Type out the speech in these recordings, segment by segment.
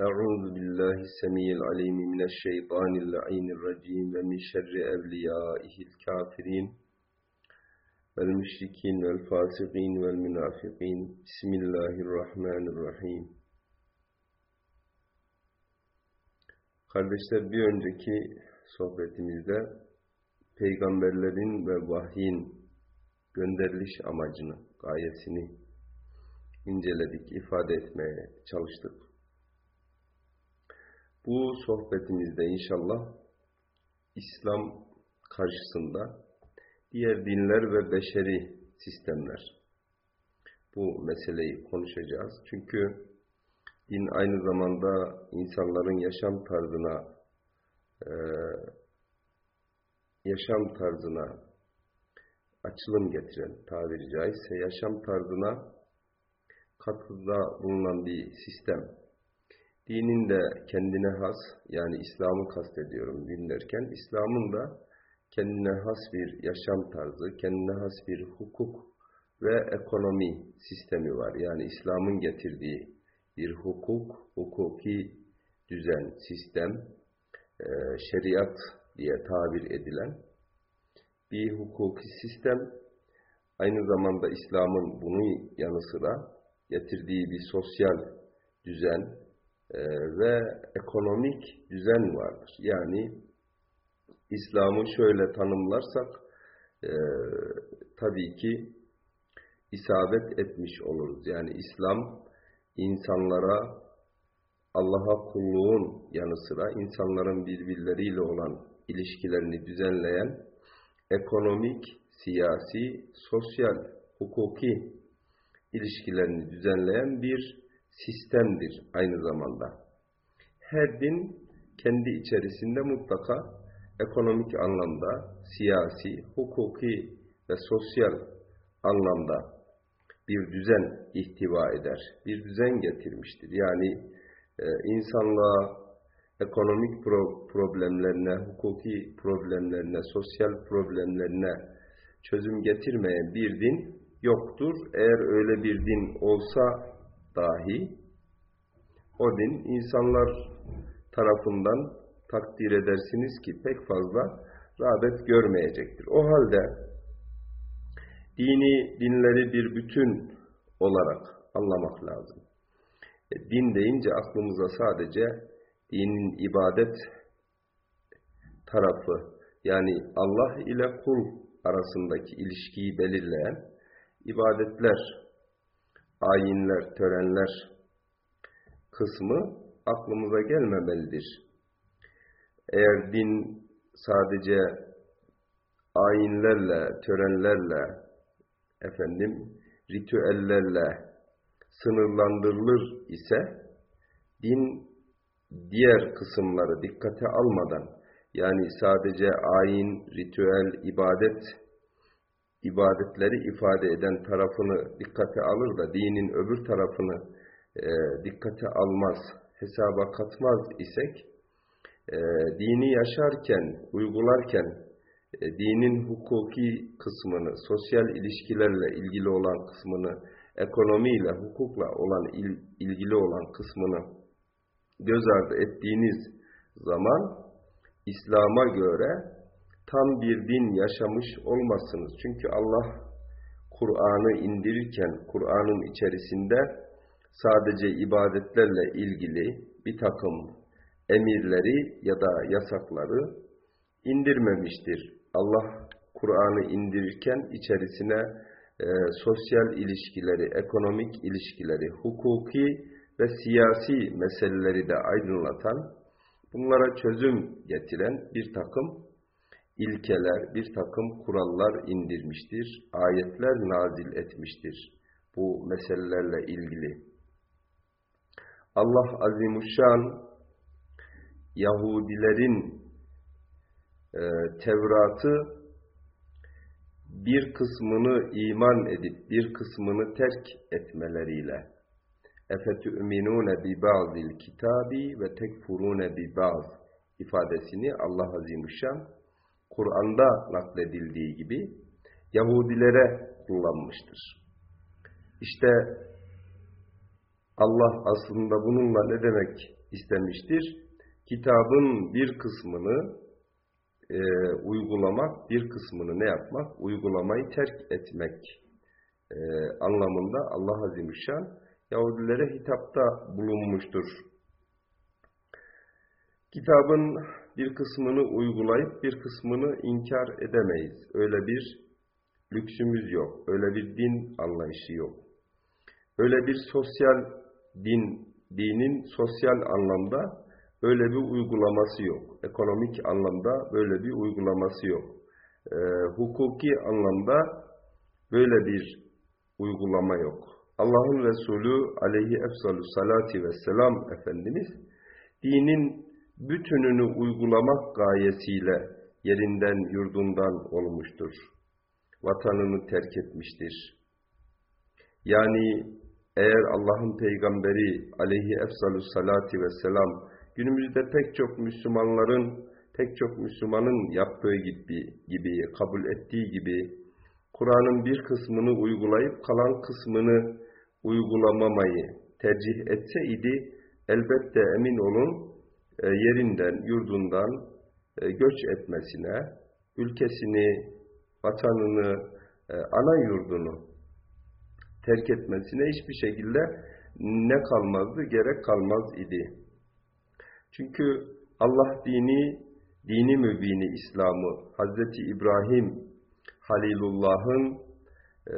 أعوذ بالله السميع العليم من الشيطان اللعين الرجيم ومن شر أوليائه الكافرين والمشركين والفاسقين والمنافقين بسم الله الرحمن الرحيم Kardeşler bir önceki sohbetimizde peygamberlerin ve vahyin gönderiliş amacını, gayesini inceledik, ifade etmeye çalıştık. Bu sohbetimizde inşallah İslam karşısında diğer dinler ve beşeri sistemler bu meseleyi konuşacağız. Çünkü din aynı zamanda insanların yaşam tarzına e, yaşam tarzına açılım getiren tabiri caizse yaşam tarzına katkıda bulunan bir sistem. Dinin de kendine has, yani İslam'ı kastediyorum din derken, İslam'ın da kendine has bir yaşam tarzı, kendine has bir hukuk ve ekonomi sistemi var. Yani İslam'ın getirdiği bir hukuk, hukuki düzen, sistem, şeriat diye tabir edilen bir hukuki sistem. Aynı zamanda İslam'ın bunun yanı sıra getirdiği bir sosyal düzen ve ekonomik düzen vardır. Yani İslam'ı şöyle tanımlarsak e, tabii ki isabet etmiş oluruz. Yani İslam insanlara Allah'a kulluğun yanı sıra insanların birbirleriyle olan ilişkilerini düzenleyen ekonomik, siyasi, sosyal, hukuki ilişkilerini düzenleyen bir sistemdir aynı zamanda. Her din kendi içerisinde mutlaka ekonomik anlamda, siyasi, hukuki ve sosyal anlamda bir düzen ihtiva eder, bir düzen getirmiştir. Yani e, insanlığa ekonomik pro problemlerine, hukuki problemlerine, sosyal problemlerine çözüm getirmeyen bir din yoktur. Eğer öyle bir din olsa dahi o din insanlar tarafından takdir edersiniz ki pek fazla rağbet görmeyecektir. O halde dini dinleri bir bütün olarak anlamak lazım. E, din deyince aklımıza sadece dinin ibadet tarafı yani Allah ile kul arasındaki ilişkiyi belirleyen ibadetler, ayinler, törenler kısmı aklımıza gelmemelidir. Eğer din sadece ayinlerle, törenlerle, efendim, ritüellerle sınırlandırılır ise din diğer kısımları dikkate almadan yani sadece ayin, ritüel, ibadet ibadetleri ifade eden tarafını dikkate alır da dinin öbür tarafını e, dikkate almaz, hesaba katmaz isek e, dini yaşarken, uygularken e, dinin hukuki kısmını, sosyal ilişkilerle ilgili olan kısmını, ekonomiyle, hukukla olan il, ilgili olan kısmını göz ardı ettiğiniz zaman İslam'a göre tam bir din yaşamış olmazsınız. Çünkü Allah Kur'an'ı indirirken Kur'an'ın içerisinde sadece ibadetlerle ilgili bir takım emirleri ya da yasakları indirmemiştir. Allah Kur'an'ı indirirken içerisine e, sosyal ilişkileri, ekonomik ilişkileri, hukuki ve siyasi meseleleri de aydınlatan, bunlara çözüm getiren bir takım ilkeler, bir takım kurallar indirmiştir, ayetler nazil etmiştir bu meselelerle ilgili. Allah Azimuşşan Yahudilerin e, Tevrat'ı bir kısmını iman edip bir kısmını terk etmeleriyle efetü'minûne bi ba'dil kitabi ve tekfurûne bi ba'd ifadesini Allah Azimüşşan Kur'an'da nakledildiği gibi Yahudilere kullanmıştır. İşte Allah aslında bununla ne demek istemiştir? Kitabın bir kısmını e, uygulamak, bir kısmını ne yapmak? Uygulamayı terk etmek e, anlamında Allah Azimüşşan Yahudilere hitapta bulunmuştur. Kitabın bir kısmını uygulayıp bir kısmını inkar edemeyiz. Öyle bir lüksümüz yok. Öyle bir din anlayışı yok. Öyle bir sosyal din, dinin sosyal anlamda öyle bir uygulaması yok. Ekonomik anlamda böyle bir uygulaması yok. E, hukuki anlamda böyle bir uygulama yok. Allah'ın Resulü aleyhi efsalü salati ve selam Efendimiz dinin bütününü uygulamak gayesiyle yerinden yurdundan olmuştur. Vatanını terk etmiştir. Yani eğer Allah'ın peygamberi aleyhi efsalü salati ve selam günümüzde pek çok Müslümanların, pek çok Müslümanın yaptığı gibi, gibi kabul ettiği gibi Kur'an'ın bir kısmını uygulayıp kalan kısmını uygulamamayı tercih etse idi elbette emin olun yerinden, yurdundan e, göç etmesine, ülkesini, vatanını, e, ana yurdunu terk etmesine hiçbir şekilde ne kalmazdı, gerek kalmaz idi. Çünkü Allah dini, dini mübini İslam'ı, Hazreti İbrahim Halilullah'ın e,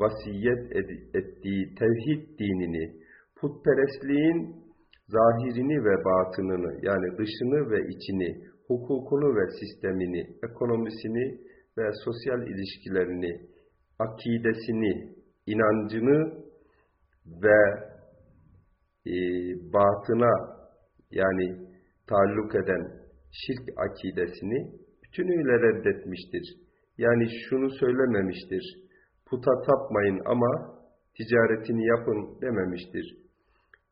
vasiyet ettiği tevhid dinini, putperestliğin zahirini ve batınını yani dışını ve içini, hukukunu ve sistemini, ekonomisini ve sosyal ilişkilerini, akidesini, inancını ve e, batına yani taalluk eden şirk akidesini bütünüyle reddetmiştir. Yani şunu söylememiştir, puta tapmayın ama ticaretini yapın dememiştir.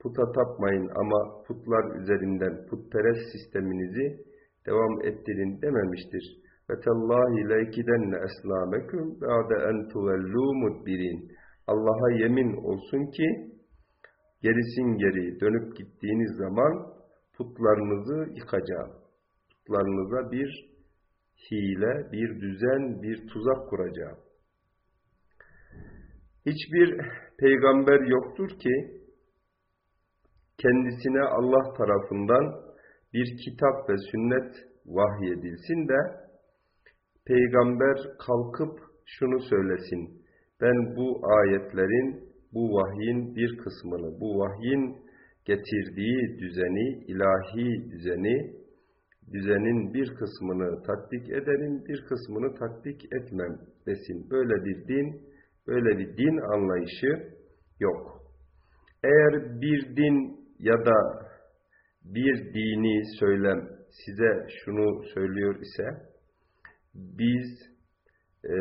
Puta tapmayın ama putlar üzerinden putperest sisteminizi devam ettirin dememiştir. Ve tallahi leykidenne eslamekum ba'de en tuvellû mudbirin. Allah'a yemin olsun ki gerisin geri dönüp gittiğiniz zaman putlarınızı yıkacağım. Putlarınıza bir hile, bir düzen, bir tuzak kuracağım. Hiçbir peygamber yoktur ki kendisine Allah tarafından bir kitap ve sünnet vahyedilsin de peygamber kalkıp şunu söylesin. Ben bu ayetlerin, bu vahyin bir kısmını, bu vahyin getirdiği düzeni, ilahi düzeni, düzenin bir kısmını tatbik ederim, bir kısmını tatbik etmem desin. Böyle bir din, böyle bir din anlayışı yok. Eğer bir din ya da bir dini söylem size şunu söylüyor ise, biz e,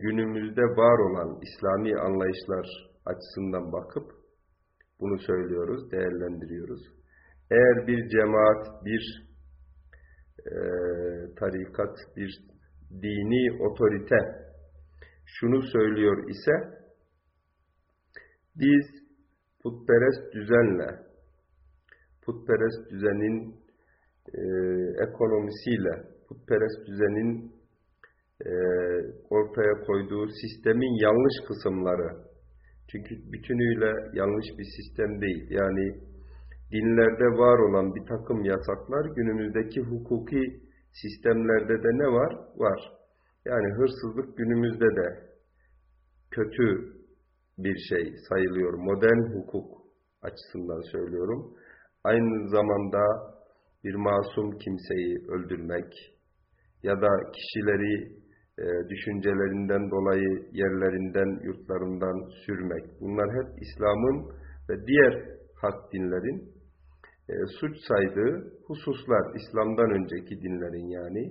günümüzde var olan İslami anlayışlar açısından bakıp bunu söylüyoruz, değerlendiriyoruz. Eğer bir cemaat, bir e, tarikat, bir dini otorite şunu söylüyor ise biz putperest düzenle, putperest düzenin e, ekonomisiyle, putperest düzenin e, ortaya koyduğu sistemin yanlış kısımları, çünkü bütünüyle yanlış bir sistem değil. Yani dinlerde var olan bir takım yasaklar günümüzdeki hukuki sistemlerde de ne var? Var. Yani hırsızlık günümüzde de kötü bir şey sayılıyor. Modern hukuk açısından söylüyorum. Aynı zamanda bir masum kimseyi öldürmek ya da kişileri e, düşüncelerinden dolayı yerlerinden, yurtlarından sürmek. Bunlar hep İslam'ın ve diğer hak dinlerin e, suç saydığı hususlar, İslam'dan önceki dinlerin yani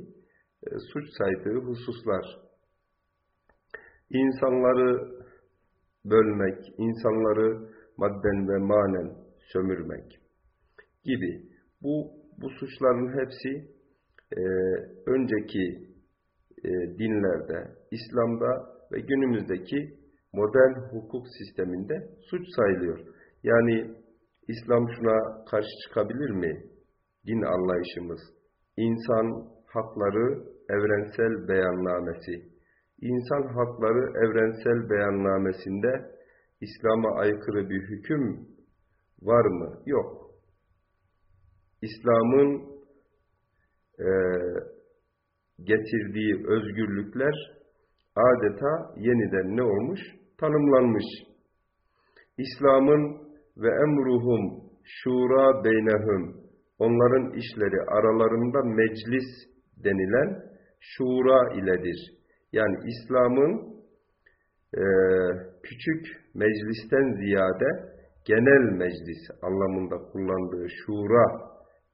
e, suç saydığı hususlar. İnsanları bölmek, insanları madden ve manen sömürmek gibi. Bu, bu suçların hepsi e, önceki e, dinlerde, İslam'da ve günümüzdeki modern hukuk sisteminde suç sayılıyor. Yani İslam şuna karşı çıkabilir mi? Din anlayışımız. İnsan hakları evrensel beyannamesi. İnsan hakları evrensel beyannamesinde İslam'a aykırı bir hüküm var mı? Yok. İslam'ın e, getirdiği özgürlükler adeta yeniden ne olmuş? Tanımlanmış. İslam'ın ve emruhum şura beynehum onların işleri aralarında meclis denilen şura iledir. Yani İslam'ın e, küçük meclisten ziyade genel meclis anlamında kullandığı şura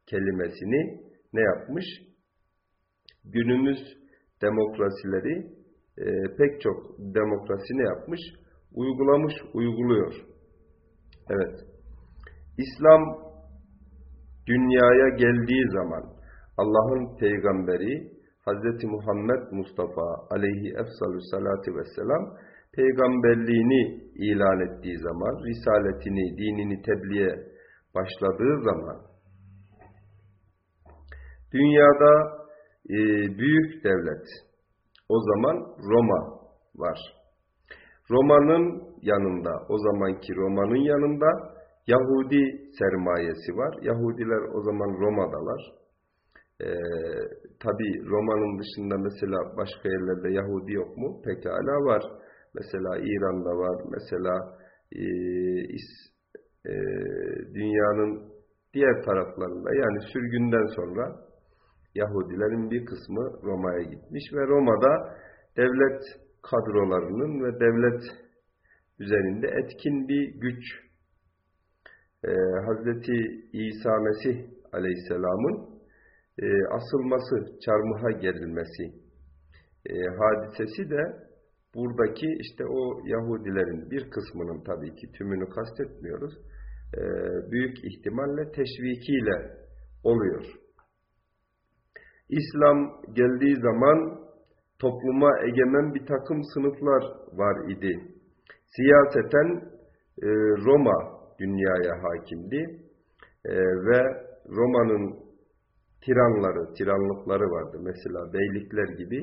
kelimesini ne yapmış? Günümüz demokrasileri e, pek çok demokrasi ne yapmış? Uygulamış, uyguluyor. Evet. İslam dünyaya geldiği zaman Allah'ın peygamberi Hz. Muhammed Mustafa aleyhi efsalü salatu vesselam peygamberliğini ilan ettiği zaman, risaletini, dinini tebliğe başladığı zaman dünyada e, büyük devlet, o zaman Roma var. Roma'nın yanında, o zamanki Roma'nın yanında Yahudi sermayesi var. Yahudiler o zaman Roma'dalar. Ee, Tabi Roma'nın dışında mesela başka yerlerde Yahudi yok mu? Pekala var. Mesela İran'da var. Mesela e, is, e, dünyanın diğer taraflarında yani sürgünden sonra Yahudilerin bir kısmı Roma'ya gitmiş ve Roma'da devlet kadrolarının ve devlet üzerinde etkin bir güç e, Hazreti İsa Mesih Aleyhisselam'ın e, asılması, çarmıha gerilmesi e, hadisesi de buradaki işte o Yahudilerin bir kısmının tabii ki tümünü kastetmiyoruz. E, büyük ihtimalle teşvikiyle oluyor. İslam geldiği zaman topluma egemen bir takım sınıflar var idi. Siyaseten e, Roma dünyaya hakimdi e, ve Roma'nın tiranları, tiranlıkları vardı. Mesela beylikler gibi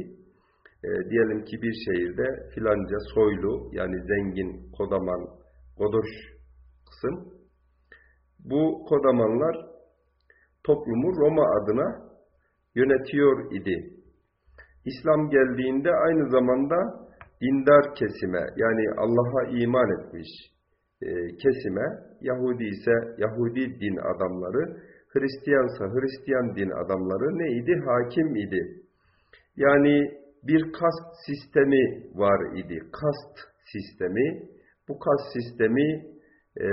e, diyelim ki bir şehirde filanca soylu yani zengin, kodaman, godoş kısım bu kodamanlar toplumu Roma adına yönetiyor idi. İslam geldiğinde aynı zamanda dindar kesime yani Allah'a iman etmiş e, kesime Yahudi ise Yahudi din adamları Hristiyansa Hristiyan din adamları neydi? Hakim idi. Yani bir kast sistemi var idi. Kast sistemi. Bu kast sistemi e,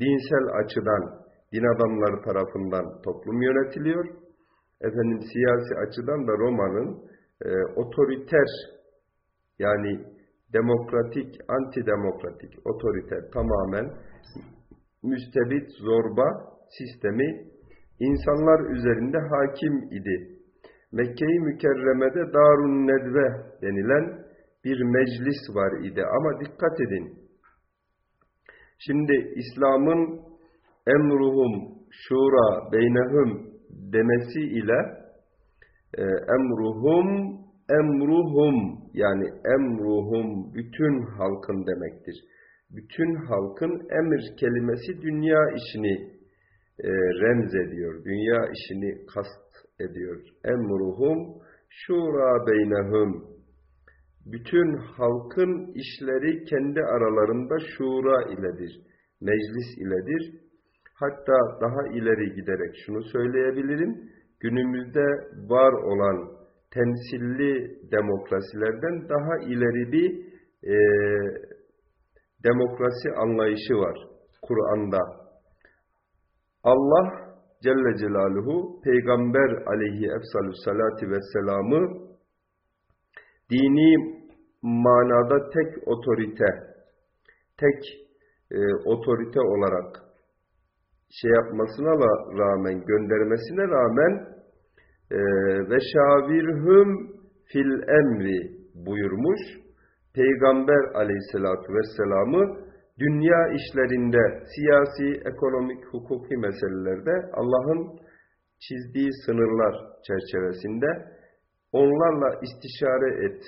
dinsel açıdan din adamları tarafından toplum yönetiliyor. Efendim siyasi açıdan da Roma'nın e, otoriter yani demokratik, antidemokratik, otoriter tamamen müstebit, zorba sistemi insanlar üzerinde hakim idi. Mekke-i Mükerreme'de Darun Nedve denilen bir meclis var idi. Ama dikkat edin. Şimdi İslam'ın emruhum şura beynehum demesi ile e, emruhum emruhum yani emruhum bütün halkın demektir. Bütün halkın emir kelimesi dünya işini e, remz ediyor. Dünya işini kast ediyor. Emruhum şura beynehum. Bütün halkın işleri kendi aralarında şura iledir. Meclis iledir. Hatta daha ileri giderek şunu söyleyebilirim. Günümüzde var olan temsilli demokrasilerden daha ileri bir e, demokrasi anlayışı var Kur'an'da. Allah Celle Celaluhu Peygamber aleyhi efsalü salati vesselam'ı dini manada tek otorite, tek e, otorite olarak şey yapmasına rağmen, göndermesine rağmen e, ve şavirhüm fil emri buyurmuş. Peygamber aleyhissalatu vesselam'ı dünya işlerinde, siyasi, ekonomik, hukuki meselelerde Allah'ın çizdiği sınırlar çerçevesinde onlarla istişare et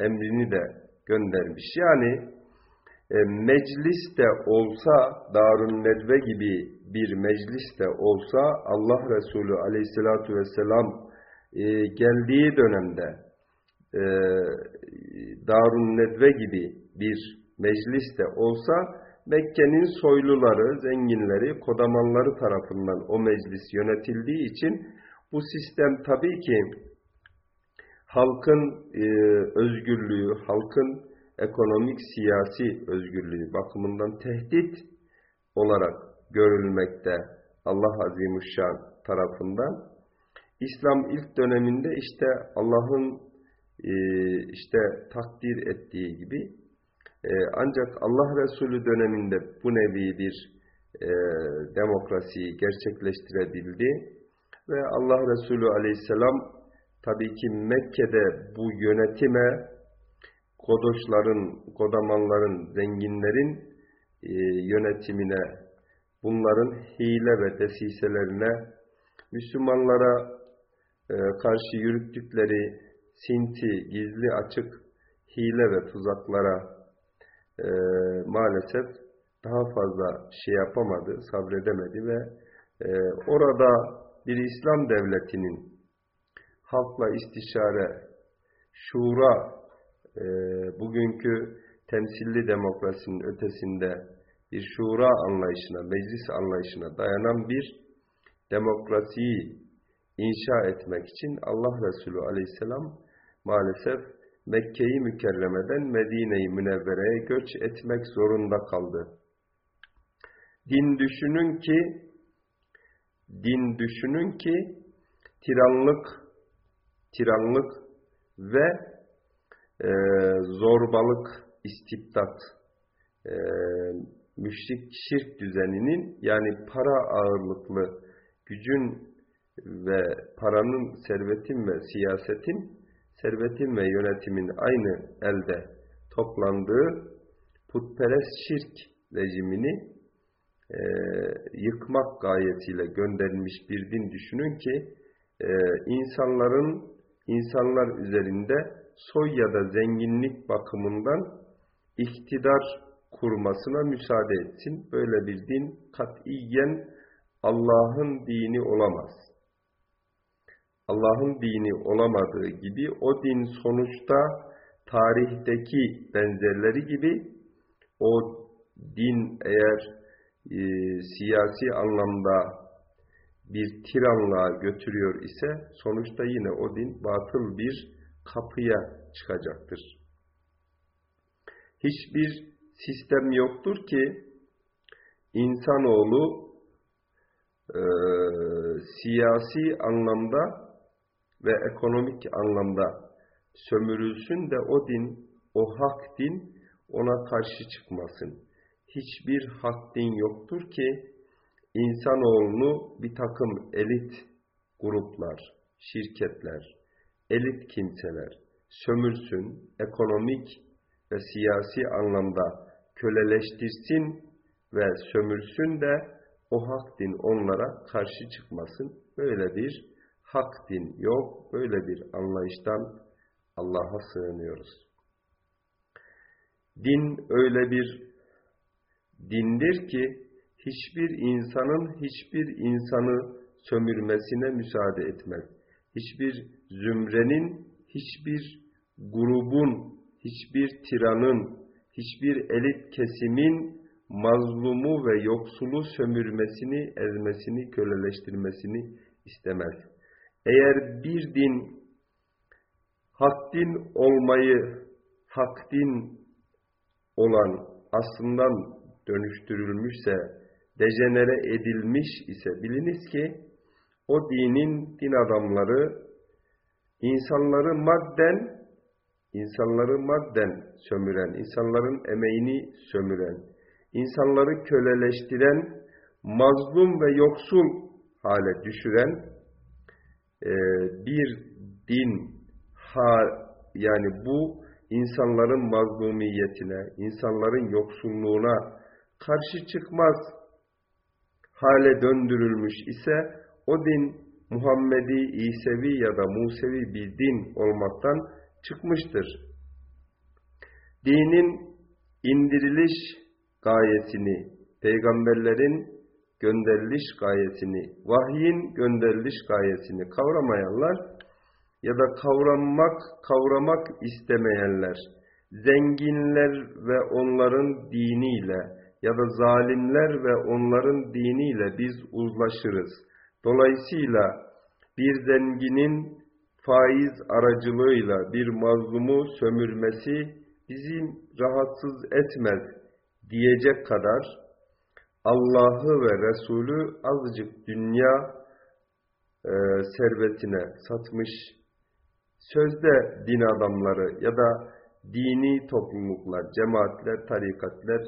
emrini de göndermiş. Yani e, meclis de olsa, Darun Nedve gibi bir meclis de olsa Allah Resulü aleyhissalatu vesselam e, geldiği dönemde e, Darun Nedve gibi bir meclis de olsa Mekke'nin soyluları, zenginleri, kodamanları tarafından o meclis yönetildiği için bu sistem tabii ki halkın e, özgürlüğü, halkın ekonomik, siyasi özgürlüğü bakımından tehdit olarak görülmekte Allah Azimuşşan tarafından. İslam ilk döneminde işte Allah'ın e, işte takdir ettiği gibi e, ancak Allah Resulü döneminde bu nevi bir e, demokrasiyi gerçekleştirebildi ve Allah Resulü aleyhisselam tabii ki Mekke'de bu yönetime kodoşların, kodamanların, zenginlerin e, yönetimine, bunların hile ve desiselerine, Müslümanlara e, karşı yürüttükleri sinti, gizli açık hile ve tuzaklara e, maalesef daha fazla şey yapamadı, sabredemedi ve e, orada bir İslam devletinin halkla istişare, şura, e, bugünkü temsilli demokrasinin ötesinde bir şura anlayışına, meclis anlayışına dayanan bir demokrasiyi inşa etmek için Allah Resulü aleyhisselam maalesef Mekke'yi mükerremeden Medine-i Münevvere'ye göç etmek zorunda kaldı. Din düşünün ki din düşünün ki tiranlık tiranlık ve e, zorbalık, istibdat, e, müşrik şirk düzeninin yani para ağırlıklı gücün ve paranın, servetin ve siyasetin, servetin ve yönetimin aynı elde toplandığı putperest şirk rejimini e, yıkmak gayesiyle gönderilmiş bir din düşünün ki e, insanların insanlar üzerinde soy ya da zenginlik bakımından iktidar kurmasına müsaade etsin. Böyle bir din katiyen Allah'ın dini olamaz. Allah'ın dini olamadığı gibi o din sonuçta tarihteki benzerleri gibi o din eğer e, siyasi anlamda bir tiranlığa götürüyor ise sonuçta yine o din batıl bir kapıya çıkacaktır. Hiçbir sistem yoktur ki insanoğlu e, siyasi anlamda ve ekonomik anlamda sömürülsün de o din, o hak din ona karşı çıkmasın. Hiçbir hak din yoktur ki insanoğlunu bir takım elit gruplar, şirketler, elit kimseler sömürsün, ekonomik ve siyasi anlamda köleleştirsin ve sömürsün de o hak din onlara karşı çıkmasın. Böyle bir hak din yok, böyle bir anlayıştan Allah'a sığınıyoruz. Din öyle bir dindir ki hiçbir insanın hiçbir insanı sömürmesine müsaade etmez. Hiçbir zümrenin, hiçbir grubun, hiçbir tiranın, hiçbir elit kesimin mazlumu ve yoksulu sömürmesini, ezmesini, köleleştirmesini istemez. Eğer bir din hak din olmayı, hak din olan aslından dönüştürülmüşse, dejenere edilmiş ise biliniz ki o dinin din adamları insanları madden insanları madden sömüren, insanların emeğini sömüren, insanları köleleştiren, mazlum ve yoksul hale düşüren e, bir din ha, yani bu insanların mazlumiyetine, insanların yoksulluğuna karşı çıkmaz hale döndürülmüş ise o din Muhammedi, İsevi ya da Musevi bir din olmaktan çıkmıştır. Dinin indiriliş gayesini, peygamberlerin gönderiliş gayesini, vahyin gönderiliş gayesini kavramayanlar ya da kavramak, kavramak istemeyenler, zenginler ve onların diniyle ya da zalimler ve onların diniyle biz uzlaşırız. Dolayısıyla bir zenginin faiz aracılığıyla bir mazlumu sömürmesi bizim rahatsız etmez diyecek kadar Allah'ı ve Resulü azıcık dünya e, servetine satmış sözde din adamları ya da dini topluluklar, cemaatler, tarikatler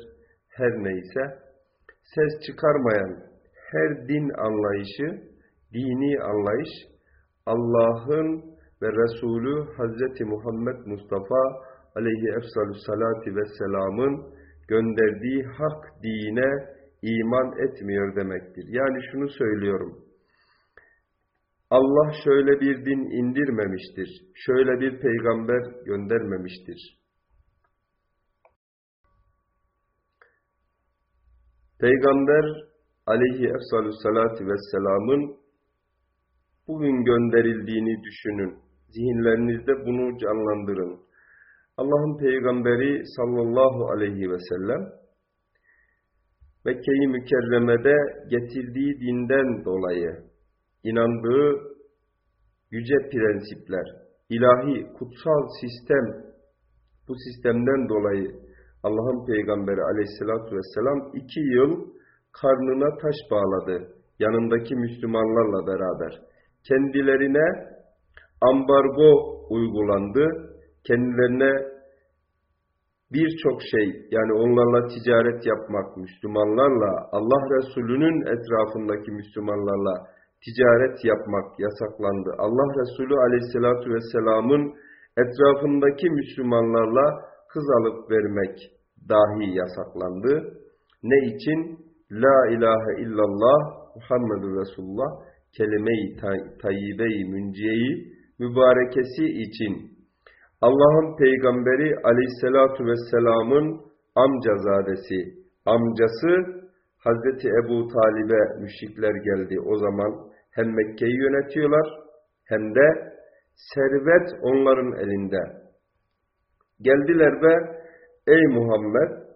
her neyse ses çıkarmayan her din anlayışı, dini anlayış Allah'ın ve Resulü Hazreti Muhammed Mustafa aleyhi efsalü salati ve selamın gönderdiği hak dine iman etmiyor demektir. Yani şunu söylüyorum. Allah şöyle bir din indirmemiştir. Şöyle bir peygamber göndermemiştir. Peygamber aleyhi efsalü salati vesselamın bugün gönderildiğini düşünün. Zihinlerinizde bunu canlandırın. Allah'ın peygamberi sallallahu aleyhi ve sellem Mekke-i Mükerreme'de getirdiği dinden dolayı inandığı yüce prensipler, ilahi, kutsal sistem, bu sistemden dolayı Allah'ın peygamberi aleyhissalatü vesselam iki yıl karnına taş bağladı yanındaki Müslümanlarla beraber. Kendilerine ambargo uygulandı, kendilerine birçok şey yani onlarla ticaret yapmak, Müslümanlarla, Allah Resulü'nün etrafındaki Müslümanlarla ticaret yapmak yasaklandı. Allah Resulü aleyhissalatu vesselamın etrafındaki Müslümanlarla kız alıp vermek dahi yasaklandı. Ne için? La ilahe illallah Muhammedur Resulullah kelime-i tayyibe-i münciyeyi mübarekesi için Allah'ın peygamberi aleyhissalatu vesselamın amcazadesi, amcası Hazreti Ebu Talib'e müşrikler geldi. O zaman hem Mekke'yi yönetiyorlar hem de servet onların elinde. Geldiler ve ey Muhammed,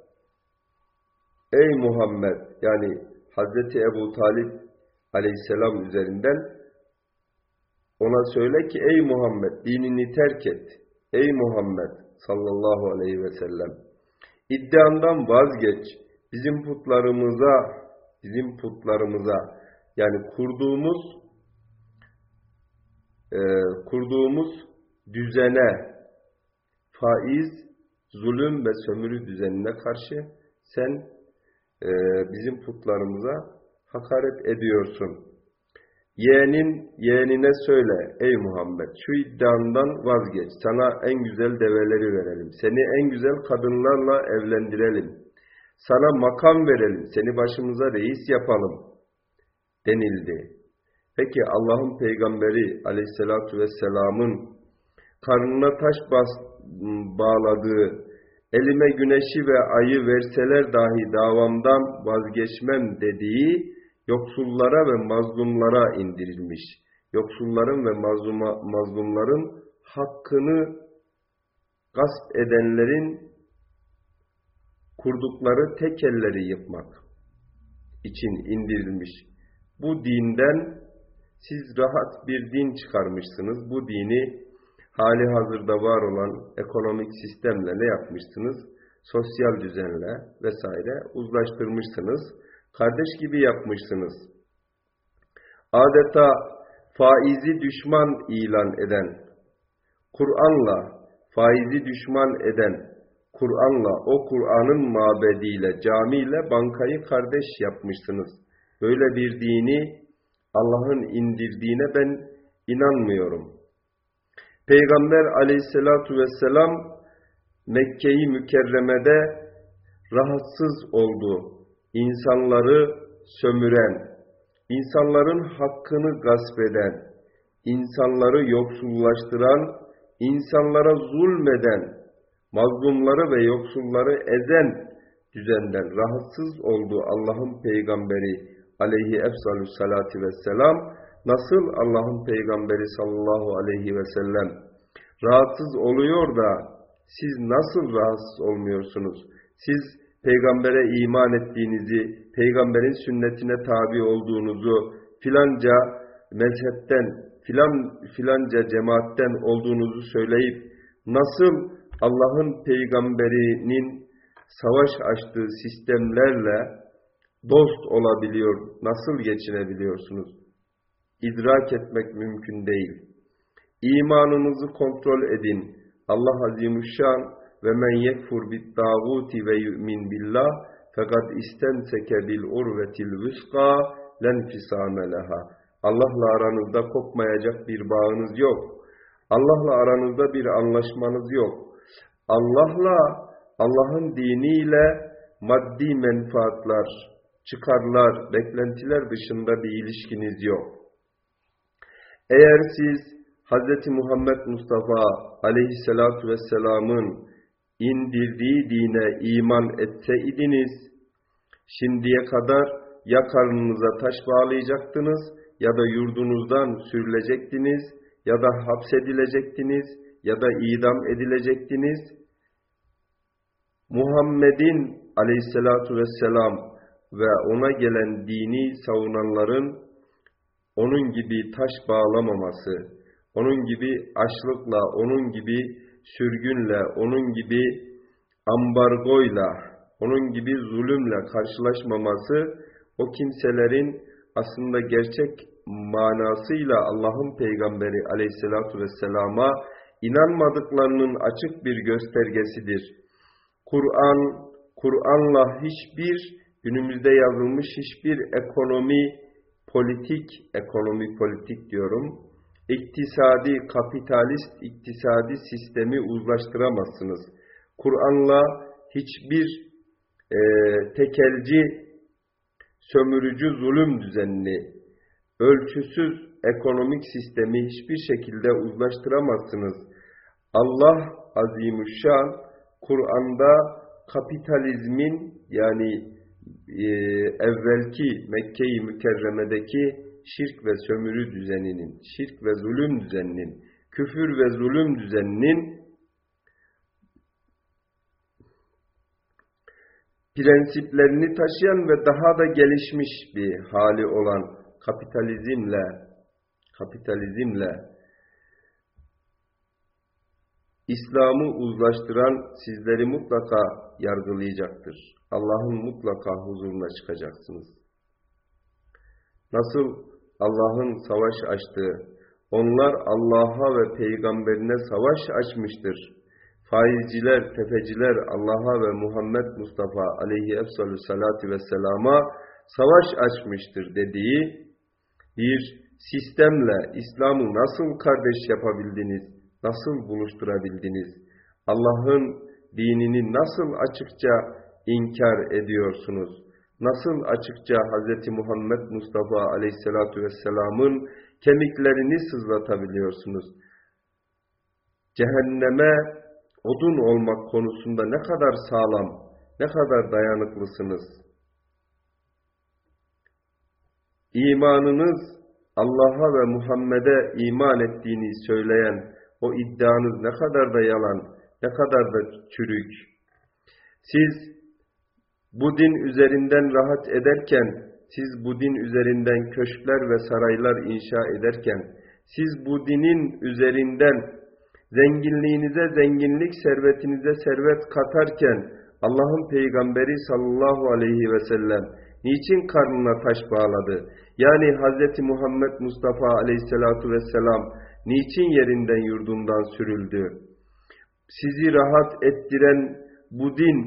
ey Muhammed yani Hazreti Ebu Talib aleyhisselam üzerinden ona söyle ki ey Muhammed dinini terk et. Ey Muhammed sallallahu aleyhi ve sellem iddiandan vazgeç. Bizim putlarımıza bizim putlarımıza yani kurduğumuz e, kurduğumuz düzene faiz, zulüm ve sömürü düzenine karşı sen e, bizim putlarımıza hakaret ediyorsun. Yeğenin yeğenine söyle ey Muhammed şu iddiandan vazgeç. Sana en güzel develeri verelim. Seni en güzel kadınlarla evlendirelim. Sana makam verelim. Seni başımıza reis yapalım denildi. Peki Allah'ın peygamberi aleyhissalatu vesselamın karnına taş bas, bağladığı, elime güneşi ve ayı verseler dahi davamdan vazgeçmem dediği yoksullara ve mazlumlara indirilmiş. Yoksulların ve mazluma, mazlumların hakkını gasp edenlerin kurdukları tekelleri yıkmak için indirilmiş. Bu dinden siz rahat bir din çıkarmışsınız. Bu dini hali hazırda var olan ekonomik sistemle ne yapmışsınız? Sosyal düzenle vesaire uzlaştırmışsınız kardeş gibi yapmışsınız. Adeta faizi düşman ilan eden, Kur'an'la faizi düşman eden, Kur'an'la o Kur'an'ın mabediyle, camiyle bankayı kardeş yapmışsınız. Böyle bir dini Allah'ın indirdiğine ben inanmıyorum. Peygamber aleyhissalatu vesselam Mekke-i Mükerreme'de rahatsız oldu. İnsanları sömüren, insanların hakkını gasp eden, insanları yoksullaştıran, insanlara zulmeden, mazlumları ve yoksulları ezen düzenden rahatsız oldu Allah'ın peygamberi aleyhi efsalü salati vesselam. Nasıl Allah'ın peygamberi sallallahu aleyhi ve sellem rahatsız oluyor da siz nasıl rahatsız olmuyorsunuz? Siz peygambere iman ettiğinizi, peygamberin sünnetine tabi olduğunuzu, filanca mezhepten, filan filanca cemaatten olduğunuzu söyleyip nasıl Allah'ın peygamberinin savaş açtığı sistemlerle dost olabiliyor, nasıl geçinebiliyorsunuz? İdrak etmek mümkün değil. İmanınızı kontrol edin. Allah Azimuşşan ve men yekfur bit tağuti ve yu'min billah fakat istemseke bil urvetil vüska len fisame leha. Allah'la aranızda kopmayacak bir bağınız yok. Allah'la aranızda bir anlaşmanız yok. Allah'la, Allah'ın diniyle maddi menfaatlar, çıkarlar, beklentiler dışında bir ilişkiniz yok. Eğer siz Hz. Muhammed Mustafa aleyhissalatu vesselamın indirdiği dine iman etseydiniz, şimdiye kadar ya karnınıza taş bağlayacaktınız ya da yurdunuzdan sürülecektiniz ya da hapsedilecektiniz ya da idam edilecektiniz. Muhammed'in aleyhissalatu vesselam ve ona gelen dini savunanların onun gibi taş bağlamaması, onun gibi açlıkla, onun gibi sürgünle, onun gibi ambargoyla, onun gibi zulümle karşılaşmaması o kimselerin aslında gerçek manasıyla Allah'ın peygamberi aleyhissalatu vesselama inanmadıklarının açık bir göstergesidir. Kur'an, Kur'an'la hiçbir günümüzde yazılmış hiçbir ekonomi, politik, ekonomi politik diyorum, iktisadi, kapitalist iktisadi sistemi uzlaştıramazsınız. Kur'an'la hiçbir e, tekelci, sömürücü zulüm düzenini, ölçüsüz ekonomik sistemi hiçbir şekilde uzlaştıramazsınız. Allah Azimüşşan Kur'an'da kapitalizmin yani e, evvelki Mekke-i Mükerreme'deki şirk ve sömürü düzeninin, şirk ve zulüm düzeninin, küfür ve zulüm düzeninin prensiplerini taşıyan ve daha da gelişmiş bir hali olan kapitalizmle kapitalizmle İslam'ı uzlaştıran sizleri mutlaka yargılayacaktır. Allah'ın mutlaka huzuruna çıkacaksınız. Nasıl Allah'ın savaş açtığı, onlar Allah'a ve peygamberine savaş açmıştır. Faizciler, tefeciler Allah'a ve Muhammed Mustafa aleyhi efsalü salatu ve selama savaş açmıştır dediği bir sistemle İslam'ı nasıl kardeş yapabildiniz, nasıl buluşturabildiniz, Allah'ın dinini nasıl açıkça inkar ediyorsunuz, nasıl açıkça Hz. Muhammed Mustafa aleyhissalatu vesselamın kemiklerini sızlatabiliyorsunuz, cehenneme odun olmak konusunda ne kadar sağlam, ne kadar dayanıklısınız. İmanınız Allah'a ve Muhammed'e iman ettiğini söyleyen o iddianız ne kadar da yalan, ne kadar da çürük. Siz bu din üzerinden rahat ederken, siz bu din üzerinden köşkler ve saraylar inşa ederken, siz bu dinin üzerinden zenginliğinize zenginlik, servetinize servet katarken, Allah'ın peygamberi sallallahu aleyhi ve sellem niçin karnına taş bağladı? Yani Hz. Muhammed Mustafa aleyhissalatu vesselam niçin yerinden yurdundan sürüldü? Sizi rahat ettiren bu din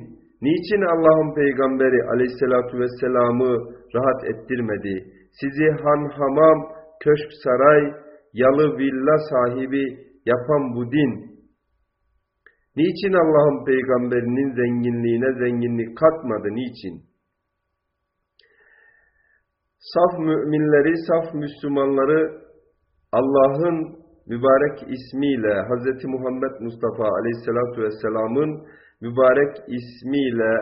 niçin Allah'ın peygamberi aleyhissalatu vesselamı rahat ettirmedi? Sizi han hamam, köşk saray, yalı villa sahibi yapan bu din Niçin Allah'ın peygamberinin zenginliğine zenginlik katmadı? Niçin? Saf müminleri, saf Müslümanları Allah'ın mübarek ismiyle Hz. Muhammed Mustafa Aleyhisselatü Vesselam'ın mübarek ismiyle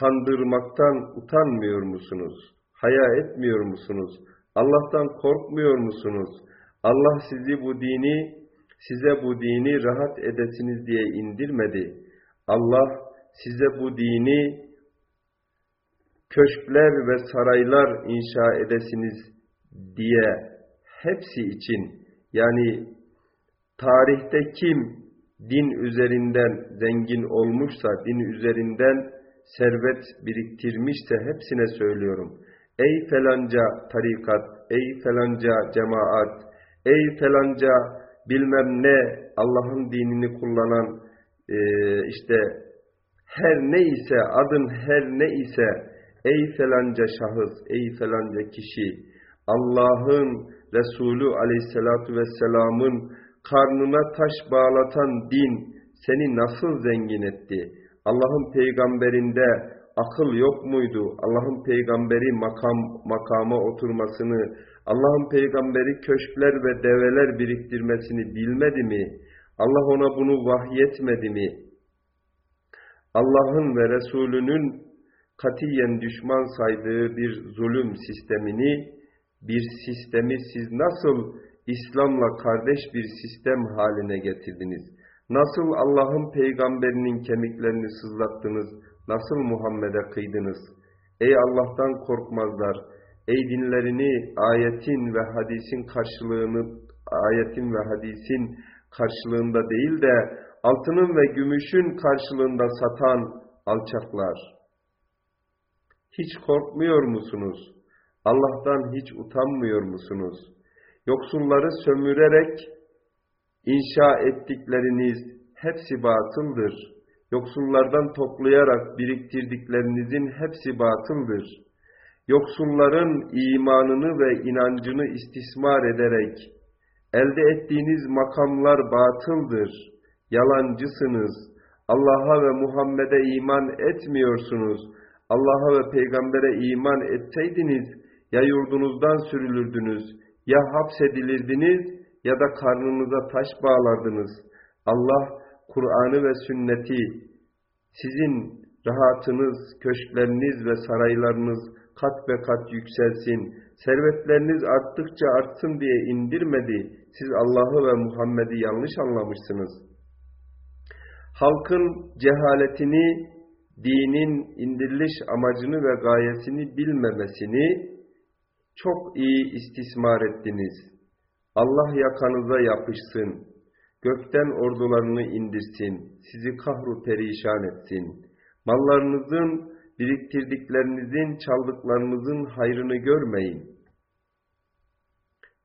kandırmaktan utanmıyor musunuz? Haya etmiyor musunuz? Allah'tan korkmuyor musunuz? Allah sizi bu dini, size bu dini rahat edesiniz diye indirmedi. Allah size bu dini köşkler ve saraylar inşa edesiniz diye hepsi için yani tarihte kim din üzerinden zengin olmuşsa, din üzerinden servet biriktirmişse hepsine söylüyorum. Ey felanca tarikat, ey felanca cemaat, ey felanca bilmem ne Allah'ın dinini kullanan e, işte her ne ise adın her ne ise ey felanca şahıs, ey felanca kişi Allah'ın Resulü aleyhissalatu vesselamın karnına taş bağlatan din seni nasıl zengin etti? Allah'ın peygamberinde akıl yok muydu? Allah'ın peygamberi makam makama oturmasını, Allah'ın peygamberi köşkler ve develer biriktirmesini bilmedi mi? Allah ona bunu vahyetmedi mi? Allah'ın ve Resulünün katiyen düşman saydığı bir zulüm sistemini, bir sistemi siz nasıl İslam'la kardeş bir sistem haline getirdiniz? Nasıl Allah'ın peygamberinin kemiklerini sızlattınız? Nasıl Muhammed'e kıydınız? Ey Allah'tan korkmazlar! Ey dinlerini ayetin ve hadisin karşılığını, ayetin ve hadisin karşılığında değil de altının ve gümüşün karşılığında satan alçaklar! Hiç korkmuyor musunuz? Allah'tan hiç utanmıyor musunuz? Yoksulları sömürerek inşa ettikleriniz hepsi batıldır. Yoksullardan toplayarak biriktirdiklerinizin hepsi batıldır. Yoksulların imanını ve inancını istismar ederek elde ettiğiniz makamlar batıldır. Yalancısınız. Allah'a ve Muhammed'e iman etmiyorsunuz. Allah'a ve peygambere iman etseydiniz ya yurdunuzdan sürülürdünüz, ya hapsedilirdiniz ya da karnınıza taş bağlardınız. Allah Kur'an'ı ve sünneti sizin rahatınız, köşkleriniz ve saraylarınız kat ve kat yükselsin, servetleriniz arttıkça artsın diye indirmedi. Siz Allah'ı ve Muhammed'i yanlış anlamışsınız. Halkın cehaletini, dinin indiriliş amacını ve gayesini bilmemesini çok iyi istismar ettiniz. Allah yakanıza yapışsın, gökten ordularını indirsin, sizi kahru perişan etsin. Mallarınızın, biriktirdiklerinizin, çaldıklarınızın hayrını görmeyin.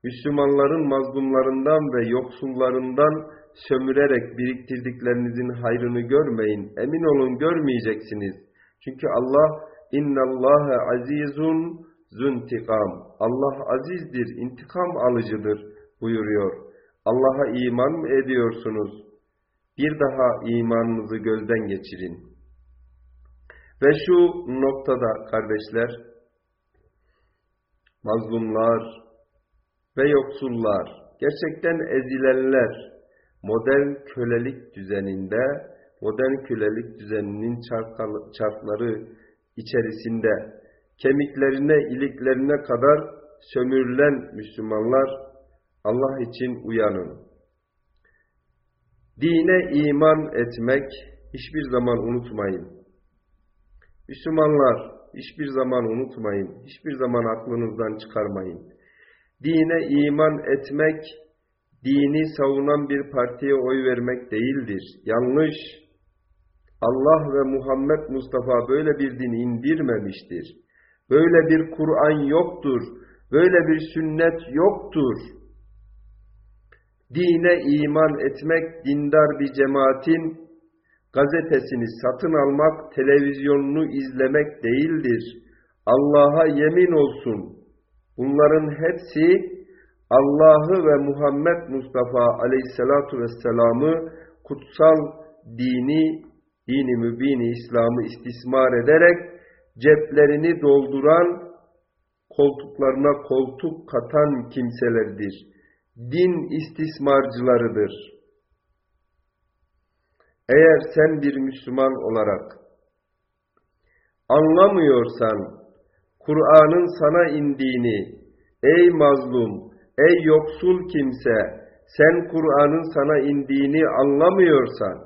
Müslümanların mazlumlarından ve yoksullarından sömürerek biriktirdiklerinizin hayrını görmeyin. Emin olun görmeyeceksiniz. Çünkü Allah innallâhe azizun zuntikam. Allah azizdir, intikam alıcıdır buyuruyor. Allah'a iman mı ediyorsunuz? Bir daha imanınızı gözden geçirin. Ve şu noktada kardeşler, mazlumlar ve yoksullar, gerçekten ezilenler, modern kölelik düzeninde, modern kölelik düzeninin çarkları içerisinde kemiklerine, iliklerine kadar sömürülen Müslümanlar Allah için uyanın. Dine iman etmek hiçbir zaman unutmayın. Müslümanlar hiçbir zaman unutmayın, hiçbir zaman aklınızdan çıkarmayın. Dine iman etmek dini savunan bir partiye oy vermek değildir. Yanlış. Allah ve Muhammed Mustafa böyle bir din indirmemiştir. Böyle bir Kur'an yoktur. Böyle bir sünnet yoktur. Dine iman etmek dindar bir cemaatin gazetesini satın almak, televizyonunu izlemek değildir. Allah'a yemin olsun. Bunların hepsi Allah'ı ve Muhammed Mustafa aleyhissalatu vesselam'ı kutsal dini, dini mübini İslam'ı istismar ederek ceplerini dolduran, koltuklarına koltuk katan kimselerdir. Din istismarcılarıdır. Eğer sen bir Müslüman olarak anlamıyorsan, Kur'an'ın sana indiğini, ey mazlum, ey yoksul kimse, sen Kur'an'ın sana indiğini anlamıyorsan,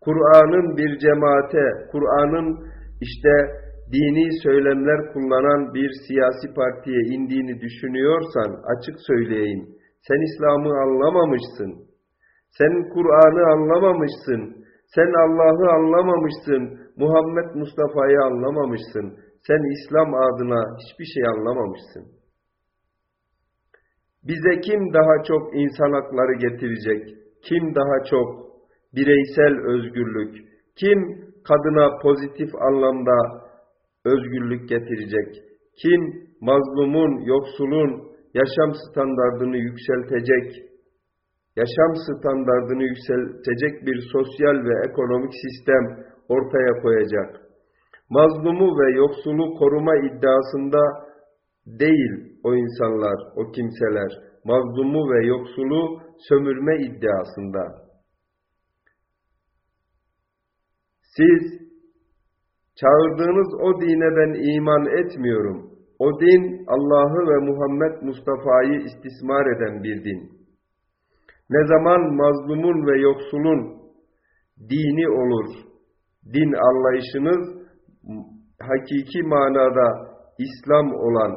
Kur'an'ın bir cemaate, Kur'an'ın işte dini söylemler kullanan bir siyasi partiye indiğini düşünüyorsan açık söyleyeyim. Sen İslam'ı anlamamışsın. Sen Kur'an'ı anlamamışsın. Sen Allah'ı anlamamışsın. Muhammed Mustafa'yı anlamamışsın. Sen İslam adına hiçbir şey anlamamışsın. Bize kim daha çok insan hakları getirecek? Kim daha çok bireysel özgürlük? Kim kadına pozitif anlamda özgürlük getirecek? Kim mazlumun, yoksulun yaşam standartını yükseltecek, yaşam standartını yükseltecek bir sosyal ve ekonomik sistem ortaya koyacak? Mazlumu ve yoksulu koruma iddiasında değil o insanlar, o kimseler. Mazlumu ve yoksulu sömürme iddiasında. Siz çağırdığınız o dine ben iman etmiyorum. O din Allah'ı ve Muhammed Mustafa'yı istismar eden bir din. Ne zaman mazlumun ve yoksulun dini olur, din anlayışınız hakiki manada İslam olan,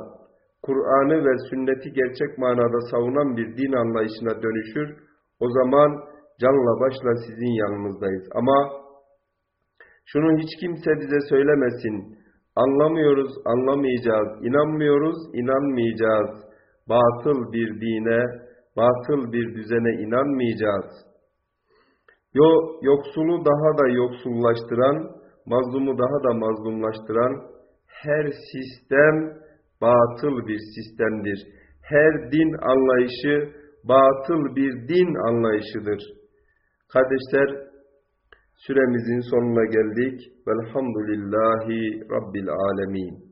Kur'an'ı ve sünneti gerçek manada savunan bir din anlayışına dönüşür, o zaman canla başla sizin yanınızdayız. Ama şunu hiç kimse bize söylemesin. Anlamıyoruz, anlamayacağız. İnanmıyoruz, inanmayacağız. Batıl bir dine, batıl bir düzene inanmayacağız. Yo, yoksulu daha da yoksullaştıran, mazlumu daha da mazlumlaştıran her sistem batıl bir sistemdir. Her din anlayışı batıl bir din anlayışıdır. Kardeşler, Süremizin sonuna geldik. Velhamdülillahi Rabbil Alemin.